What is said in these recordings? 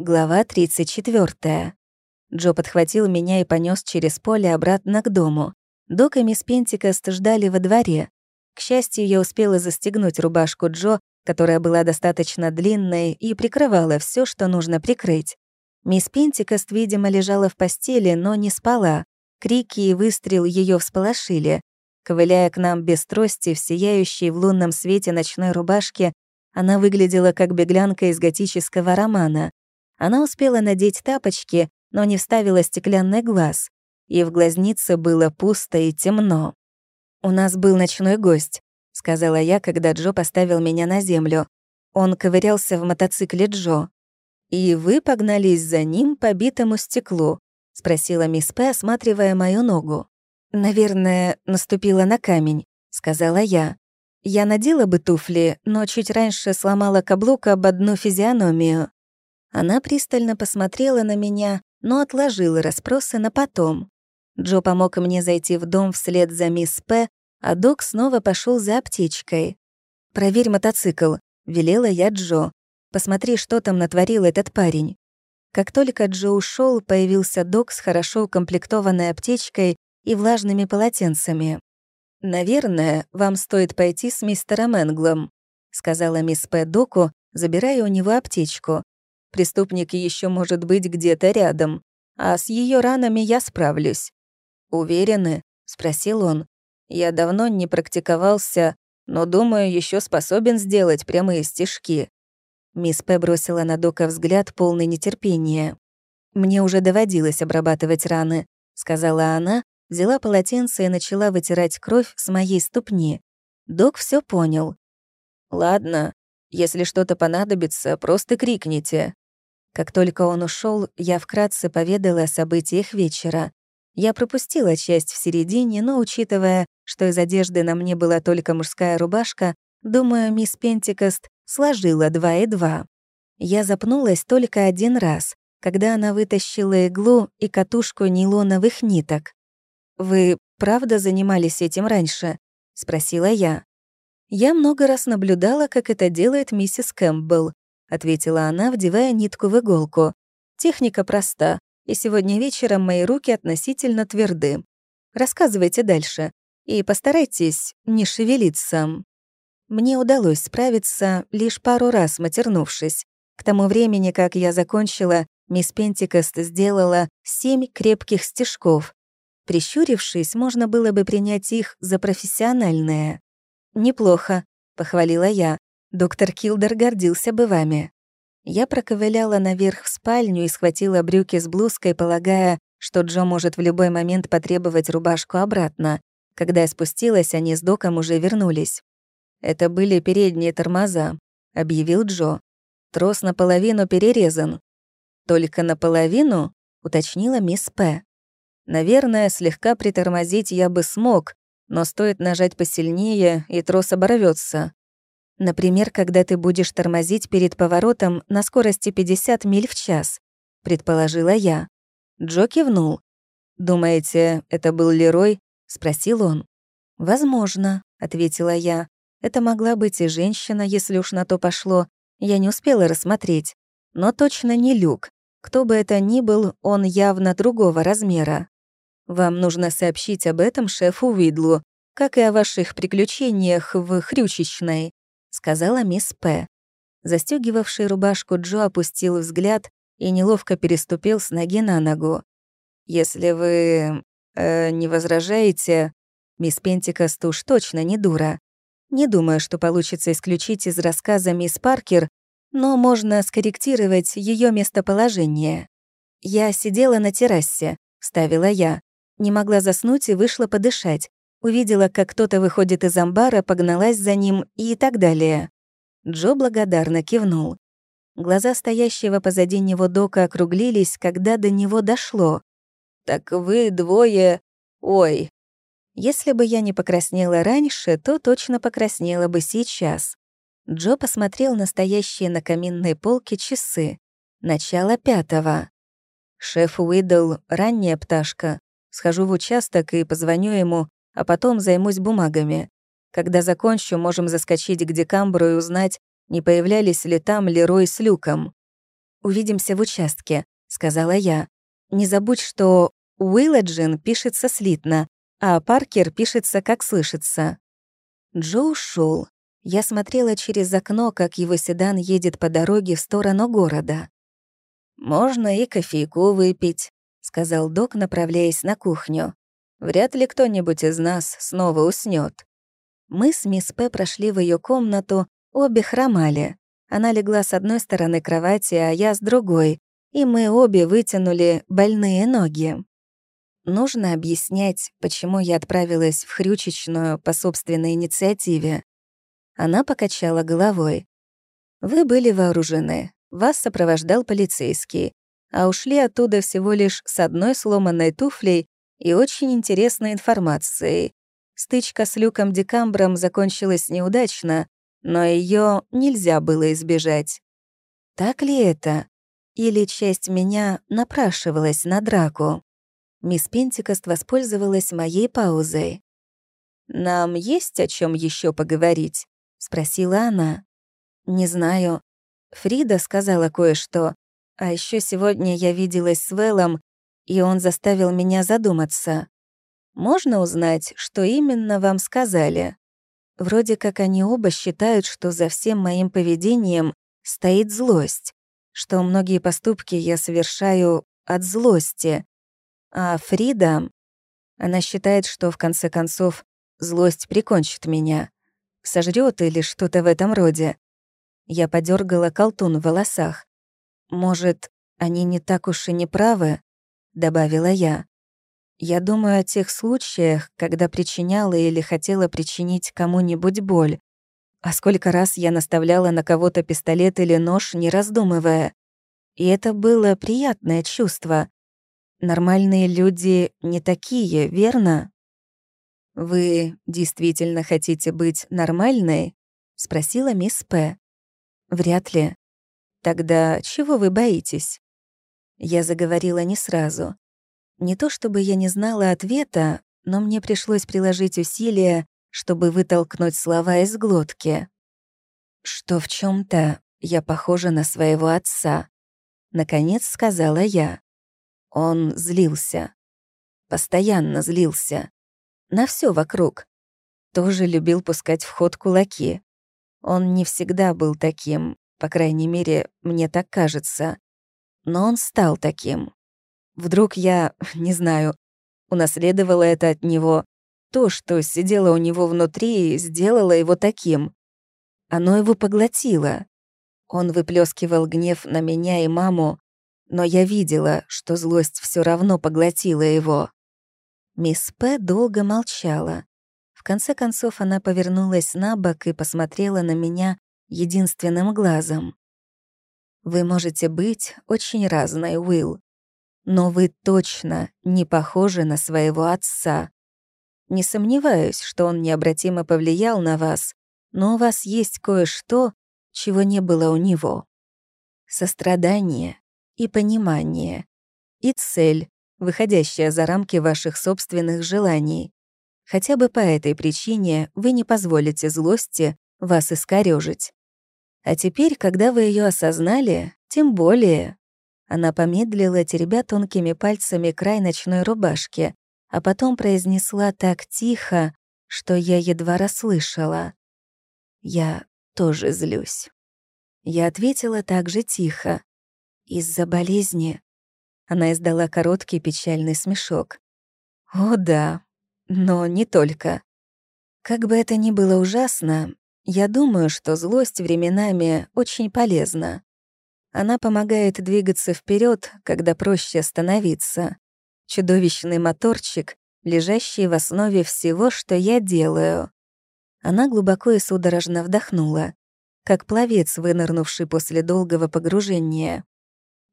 Глава 34. Джо подхватил меня и понес через поле обратно к дому. Док и мисс Пентикост ждали во дворе. К счастью, я успела застегнуть рубашку Джо, которая была достаточно длинной и прикрывала все, что нужно прикрыть. Мисс Пентикост, видимо, лежала в постели, но не спала. Крики и выстрел ее всполошили. Ковыляя к нам без трости, в сияющей в лунном свете ночной рубашке, она выглядела как беглянка из готического романа. Она успела надеть тапочки, но не вставила стеклянный глаз, и в глазнице было пусто и темно. «У нас был ночной гость», — сказала я, когда Джо поставил меня на землю. Он ковырялся в мотоцикле Джо. «И вы погнались за ним по битому стеклу?» — спросила мисс П, осматривая мою ногу. «Наверное, наступила на камень», — сказала я. Я надела бы туфли, но чуть раньше сломала каблук об одну физиономию. Она пристально посмотрела на меня, но отложила расспросы на потом. Джо помог мне зайти в дом вслед за мисс П, а док снова пошел за аптечкой. «Проверь мотоцикл», — велела я Джо. «Посмотри, что там натворил этот парень». Как только Джо ушел, появился док с хорошо укомплектованной аптечкой и влажными полотенцами. «Наверное, вам стоит пойти с мистером Энглом», — сказала мисс П. доку, забирая у него аптечку. Преступник еще может быть где-то рядом, а с ее ранами я справлюсь. «Уверены?» — спросил он. «Я давно не практиковался, но, думаю, еще способен сделать прямые стежки». Мисс П. бросила на Дока взгляд, полный нетерпения. «Мне уже доводилось обрабатывать раны», — сказала она, взяла полотенце и начала вытирать кровь с моей ступни. Док все понял. «Ладно, если что-то понадобится, просто крикните». Как только он ушел, я вкратце поведала о событиях вечера. Я пропустила часть в середине, но, учитывая, что из одежды на мне была только мужская рубашка, думаю, мисс Пентикост сложила два и два. Я запнулась только один раз, когда она вытащила иглу и катушку нейлоновых ниток. «Вы правда занимались этим раньше?» — спросила я. Я много раз наблюдала, как это делает миссис Кэмпбелл, ответила она, вдевая нитку в иголку. Техника проста, и сегодня вечером мои руки относительно тверды. Рассказывайте дальше и постарайтесь не шевелиться. Мне удалось справиться, лишь пару раз матернувшись. К тому времени, как я закончила, мисс Пентикост сделала семь крепких стежков. Прищурившись, можно было бы принять их за профессиональные. «Неплохо», — похвалила я. Доктор Килдер гордился бы вами. Я проковыляла наверх в спальню и схватила брюки с блузкой, полагая, что Джо может в любой момент потребовать рубашку обратно. Когда я спустилась, они с Доком уже вернулись. «Это были передние тормоза», — объявил Джо. «Трос наполовину перерезан». «Только наполовину?» — уточнила мисс П. «Наверное, слегка притормозить я бы смог, но стоит нажать посильнее, и трос оборвется. Например, когда ты будешь тормозить перед поворотом на скорости 50 миль в час, предположила я. Джо кивнул. «Думаете, это был Лерой?» — спросил он. «Возможно», — ответила я. «Это могла быть и женщина, если уж на то пошло. Я не успела рассмотреть. Но точно не Люк. Кто бы это ни был, он явно другого размера. Вам нужно сообщить об этом шефу Уидлу, как и о ваших приключениях в Хрючечной», — сказала мисс П. Застёгивавший рубашку Джо опустил взгляд и неловко переступил с ноги на ногу. «Если вы... Э, не возражаете...» Мисс Пентикост уж точно не дура. Не думаю, что получится исключить из рассказа мисс Паркер, но можно скорректировать ее местоположение. «Я сидела на террасе», — ставила я. Не могла заснуть и вышла подышать. Увидела, как кто-то выходит из амбара, погналась за ним и так далее. Джо благодарно кивнул. Глаза стоящего позади него Дока округлились, когда до него дошло. «Так вы двое... Ой!» Если бы я не покраснела раньше, то точно покраснела бы сейчас. Джо посмотрел на стоящие на каминной полке часы. Начало пятого. Шеф Уидл — ранняя пташка. Схожу в участок и позвоню ему, а потом займусь бумагами. Когда закончу, можем заскочить к декамбру и узнать, не появлялись ли там Лерой с Люком. увидимся в участке», — сказала я. «Не забудь, что Уилладжин пишется слитно, а Паркер пишется как слышится». Джо ушел. Я смотрела через окно, как его седан едет по дороге в сторону города. «Можно и кофейку выпить», — сказал док, направляясь на кухню. «Вряд ли кто-нибудь из нас снова уснет. Мы с мисс П. прошли в ее комнату, обе хромали. Она легла с одной стороны кровати, а я с другой, и мы обе вытянули больные ноги. Нужно объяснять, почему я отправилась в хрючечную по собственной инициативе. Она покачала головой. «Вы были вооружены, вас сопровождал полицейский, а ушли оттуда всего лишь с одной сломанной туфлей и очень интересной информацией. Стычка с Люком Декамбром закончилась неудачно, но ее нельзя было избежать. Так ли это? Или часть меня напрашивалась на драку? Мисс Пентикост воспользовалась моей паузой. «Нам есть о чем еще поговорить?» — спросила она. «Не знаю. Фрида сказала кое-что. А еще сегодня я виделась с Вэллом, и он заставил меня задуматься. Можно узнать, что именно вам сказали?» Вроде как они оба считают, что за всем моим поведением стоит злость, что многие поступки я совершаю от злости. А Фрида, она считает, что в конце концов злость прикончит меня, сожрет или что-то в этом роде. Я подергала колтун в волосах. Может, они не так уж и не правы, добавила я. Я думаю о тех случаях, когда причиняла или хотела причинить кому-нибудь боль. А сколько раз я наставляла на кого-то пистолет или нож, не раздумывая. И это было приятное чувство. Нормальные люди не такие, верно? «Вы действительно хотите быть нормальной?» — спросила мисс П. «Вряд ли. Тогда чего вы боитесь?» Я заговорила не сразу. Не то чтобы я не знала ответа, но мне пришлось приложить усилия, чтобы вытолкнуть слова из глотки. Что в чем то я похожа на своего отца. Наконец сказала я. Он злился. Постоянно злился. На все вокруг. Тоже любил пускать в ход кулаки. Он не всегда был таким, по крайней мере, мне так кажется. Но он стал таким. Вдруг я, не знаю, унаследовала это от него. То, что сидело у него внутри, сделало его таким. Оно его поглотило. Он выплескивал гнев на меня и маму, но я видела, что злость все равно поглотила его. Мисс П. долго молчала. В конце концов она повернулась на бок и посмотрела на меня единственным глазом. «Вы можете быть очень разной, Уилл но вы точно не похожи на своего отца. Не сомневаюсь, что он необратимо повлиял на вас, но у вас есть кое-что, чего не было у него. Сострадание и понимание, и цель, выходящая за рамки ваших собственных желаний. Хотя бы по этой причине вы не позволите злости вас искорёжить. А теперь, когда вы ее осознали, тем более она помедлила, теребя тонкими пальцами край ночной рубашки, а потом произнесла так тихо, что я едва расслышала. «Я тоже злюсь». Я ответила так же тихо. «Из-за болезни». Она издала короткий печальный смешок. «О да, но не только. Как бы это ни было ужасно, я думаю, что злость временами очень полезна. Она помогает двигаться вперед, когда проще остановиться. Чудовищный моторчик, лежащий в основе всего, что я делаю. Она глубоко и судорожно вдохнула, как пловец, вынырнувший после долгого погружения.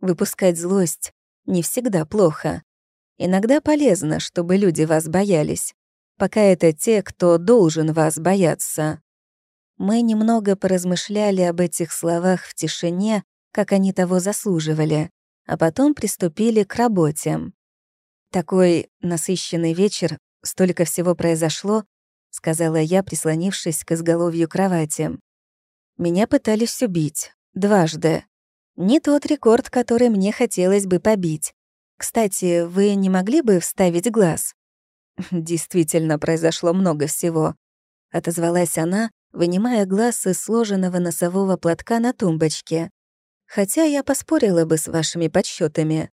Выпускать злость не всегда плохо. Иногда полезно, чтобы люди вас боялись, пока это те, кто должен вас бояться. Мы немного поразмышляли об этих словах в тишине, как они того заслуживали, а потом приступили к работе. Такой насыщенный вечер, столько всего произошло, сказала я, прислонившись к изголовью кровати. Меня пытались убить. Дважды. Не тот рекорд, который мне хотелось бы побить. Кстати, вы не могли бы вставить глаз? Действительно, произошло много всего. Отозвалась она, вынимая глаз из сложенного носового платка на тумбочке. Хотя я поспорила бы с вашими подсчетами.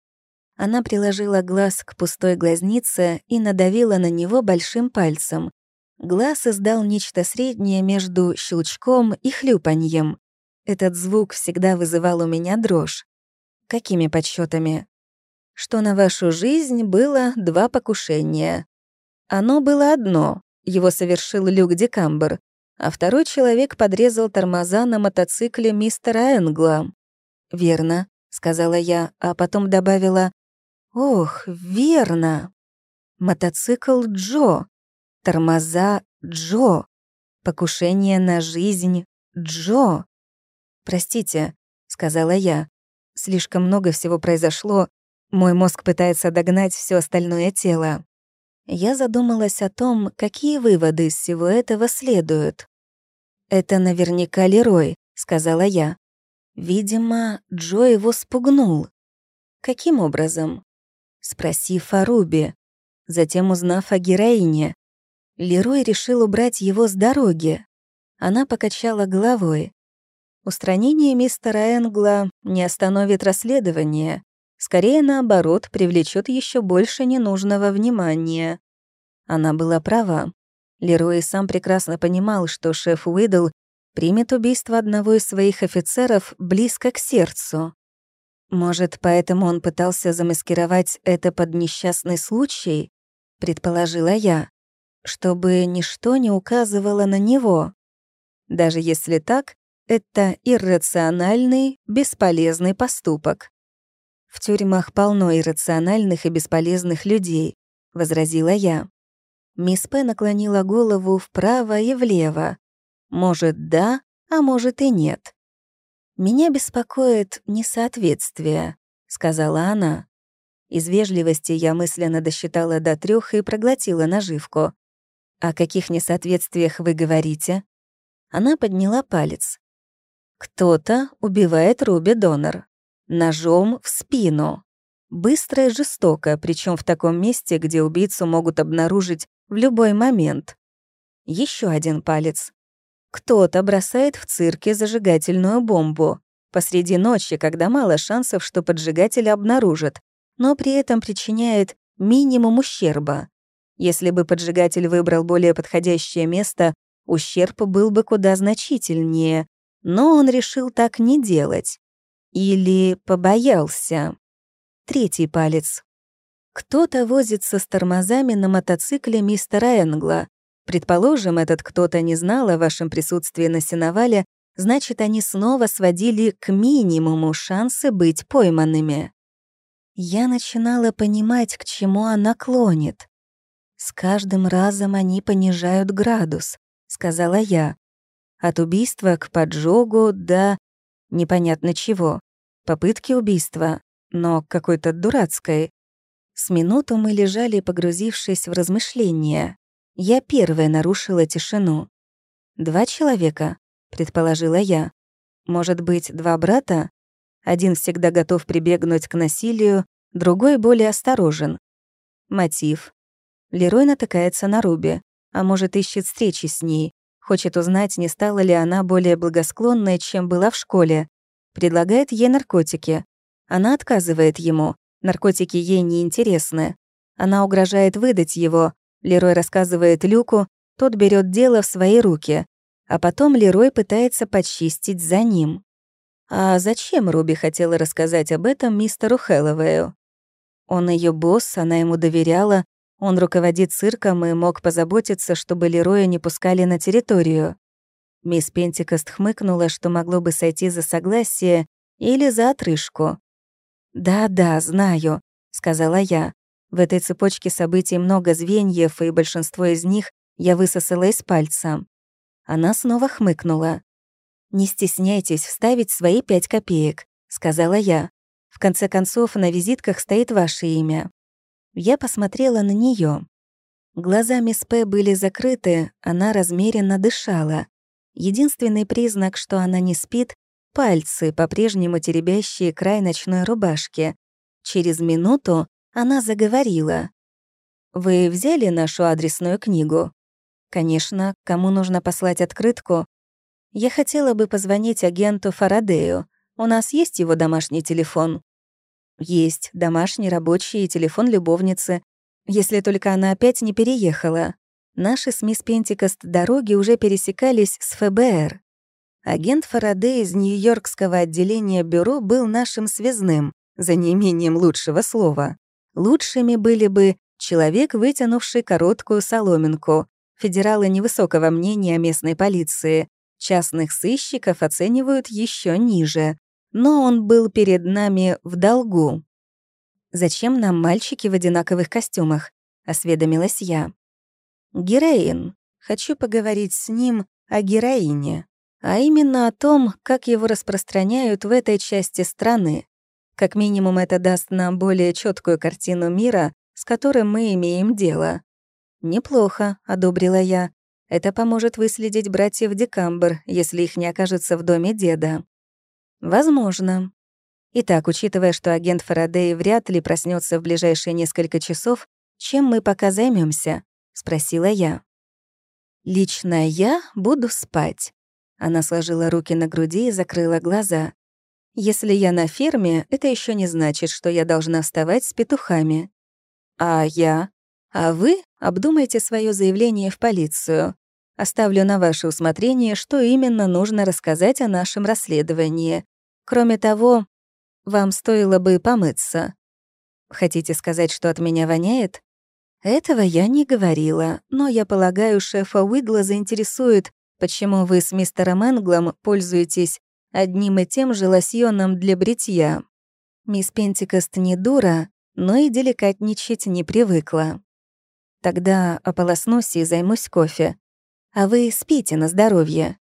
Она приложила глаз к пустой глазнице и надавила на него большим пальцем. Глаз издал нечто среднее между щелчком и хлюпаньем. Этот звук всегда вызывал у меня дрожь. Какими подсчетами? Что на вашу жизнь было два покушения. Оно было одно, его совершил Люк Декамбер, а второй человек подрезал тормоза на мотоцикле мистера Энгла. «Верно», — сказала я, а потом добавила Ох, верно. Мотоцикл Джо. Тормоза Джо. Покушение на жизнь Джо. «Простите», — сказала я. «Слишком много всего произошло. Мой мозг пытается догнать все остальное тело». Я задумалась о том, какие выводы из всего этого следуют. «Это наверняка Лерой», — сказала я. Видимо, Джо его спугнул. Каким образом? спросив о Руби. Затем, узнав о героине, Лерой решил убрать его с дороги. Она покачала головой. Устранение мистера Энгла не остановит расследование, скорее наоборот, привлечет еще больше ненужного внимания. Она была права. Лерой сам прекрасно понимал, что шеф Уидл примет убийство одного из своих офицеров близко к сердцу. Может, поэтому он пытался замаскировать это под несчастный случай, предположила я, чтобы ничто не указывало на него. Даже если так, это иррациональный, бесполезный поступок. В тюрьмах полно иррациональных и бесполезных людей, возразила я. Мисс П наклонила голову вправо и влево. Может, да, а может и нет. «Меня беспокоит несоответствие», — сказала она. Из вежливости я мысленно досчитала до трех и проглотила наживку. «О каких несоответствиях вы говорите?» Она подняла палец. «Кто-то убивает Руби Донор. Ножом в спину. Быстро и жестоко, причем в таком месте, где убийцу могут обнаружить в любой момент. Еще один палец. Кто-то бросает в цирке зажигательную бомбу посреди ночи, когда мало шансов, что поджигателя обнаружат, но при этом причиняет минимум ущерба. Если бы поджигатель выбрал более подходящее место, ущерб был бы куда значительнее, но он решил так не делать. Или побоялся. Третий палец. Кто-то возится с тормозами на мотоцикле мистера Энгла, Предположим, этот кто-то не знал о вашем присутствии на сеновале, значит, они снова сводили к минимуму шансы быть пойманными. Я начинала понимать, к чему она клонит. «С каждым разом они понижают градус», — сказала я. «От убийства к поджогу до непонятно чего. Попытки убийства, но какой-то дурацкой. С минуту мы лежали, погрузившись в размышления. Я первая нарушила тишину. «Два человека», — предположила я. «Может быть, два брата? Один всегда готов прибегнуть к насилию, другой более осторожен. Мотив. Лерой натыкается на Руби, а может, ищет встречи с ней, хочет узнать, не стала ли она более благосклонной, чем была в школе. Предлагает ей наркотики. Она отказывает ему. Наркотики ей не интересны. Она угрожает выдать его, Лерой рассказывает Люку, тот берет дело в свои руки, а потом Лерой пытается почистить за ним. А зачем Руби хотела рассказать об этом мистеру Хэллоуэю? Он ее босс, она ему доверяла, он руководит цирком и мог позаботиться, чтобы Лероя не пускали на территорию. Мисс Пентикост хмыкнула, что могло бы сойти за согласие или за отрыжку. «Да-да, знаю», — сказала я. В этой цепочке событий много звеньев, и большинство из них я высосала из пальца. Она снова хмыкнула. «Не стесняйтесь вставить свои пять копеек», — сказала я. «В конце концов, на визитках стоит ваше имя». Я посмотрела на нее. Глаза мисс П. были закрыты, она размеренно дышала. Единственный признак, что она не спит, пальцы, по-прежнему теребящие край ночной рубашки. Через минуту она заговорила. «Вы взяли нашу адресную книгу?» «Конечно. Кому нужно послать открытку?» «Я хотела бы позвонить агенту Фарадею. У нас есть его домашний телефон?» «Есть. Домашний, рабочий и телефон любовницы. Если только она опять не переехала. Наши с мисс Пентикост дороги уже пересекались с ФБР. Агент Фарадей из Нью-Йоркского отделения бюро был нашим связным, за неимением лучшего слова. Лучшими были бы человек, вытянувший короткую соломинку, федералы невысокого мнения о местной полиции, частных сыщиков оценивают еще ниже, но он был перед нами в долгу. «Зачем нам мальчики в одинаковых костюмах?» — осведомилась я. «Героин. Хочу поговорить с ним о героине а именно о том, как его распространяют в этой части страны. Как минимум это даст нам более четкую картину мира, с которым мы имеем дело. «Неплохо», — одобрила я. «Это поможет выследить братьев Декамбр, если их не окажется в доме деда». «Возможно». Итак, учитывая, что агент Фарадей вряд ли проснется в ближайшие несколько часов, чем мы пока займемся? Спросила я. «Лично я буду спать. Она сложила руки на груди и закрыла глаза. «Если я на ферме, это еще не значит, что я должна вставать с петухами. А я? А вы обдумайте свое заявление в полицию. Оставлю на ваше усмотрение, что именно нужно рассказать о нашем расследовании. Кроме того, вам стоило бы помыться. Хотите сказать, что от меня воняет? Этого я не говорила, но я полагаю, шефа Уидла заинтересует, почему вы с мистером Энглом пользуетесь одним и тем же лосьоном для бритья. Мисс Пентикост не дура, но и деликатничать не привыкла. Тогда ополоснусь и займусь кофе. А вы спите на здоровье.